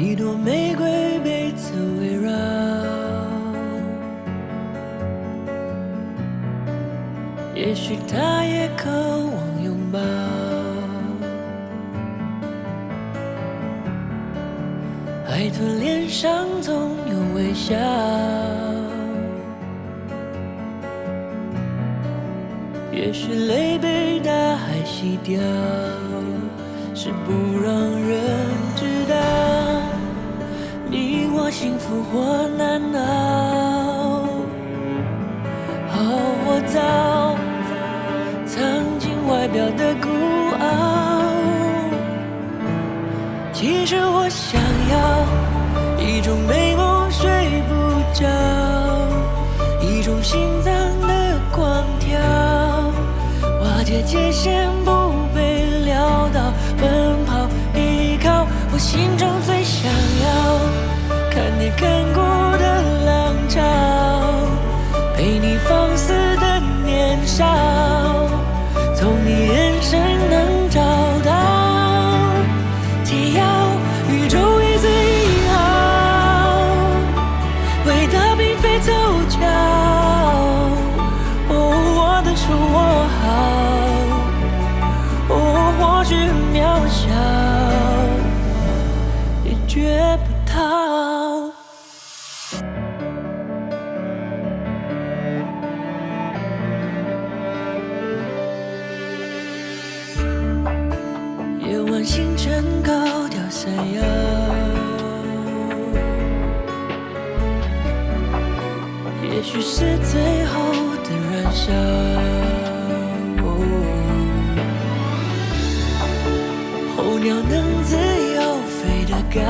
一朵玫瑰被刺围绕。也许他也渴望拥抱，海豚脸上总有微笑。也许泪被大海洗掉，是不让人知道幸福或难熬。哦，我早藏进外表的孤傲，其实我想要一种美梦睡不着，一种心脏的狂跳，瓦解界限看过的浪潮。陪你放肆的年少，从你眼神能找到解药，宇宙一字一号，伟大并非凑巧。哦，我的手握好，哦，或许很渺小，也绝不夜晚星辰高调闪耀，也许是最后的燃烧。候鸟能自由飞得高，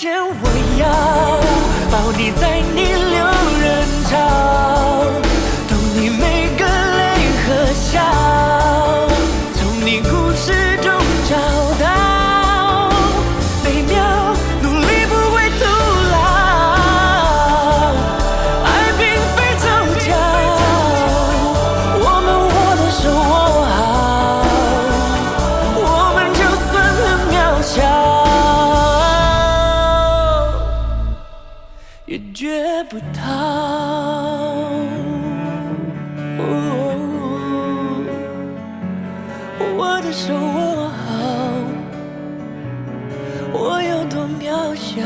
前我要抱你在逆流人潮，不到。我的手握好，我有多渺小。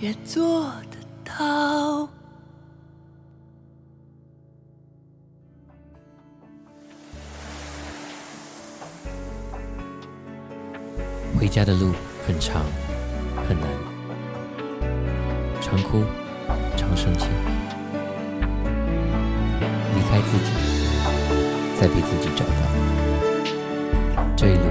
也做得到。回家的路很长很难。常哭常生气。离开自己再被自己找到。这一路